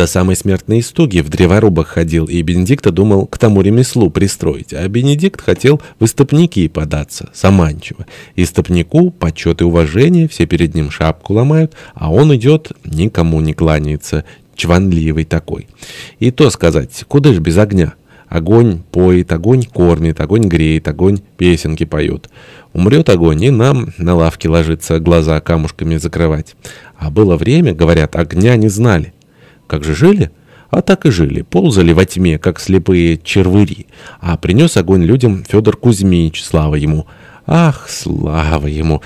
До самой смертной истуги в древорубах ходил, и Бенедикта думал к тому ремеслу пристроить. А Бенедикт хотел в истопники податься, заманчиво. Истопнику почет и уважение, все перед ним шапку ломают, а он идет, никому не кланяется, чванливый такой. И то сказать, куда ж без огня? Огонь поет, огонь кормит, огонь греет, огонь песенки поет. Умрет огонь, и нам на лавке ложится глаза камушками закрывать. А было время, говорят, огня не знали. Как же жили? А так и жили, ползали во тьме, как слепые червыри. А принес огонь людям Федор Кузьмич, слава ему. Ах, слава ему!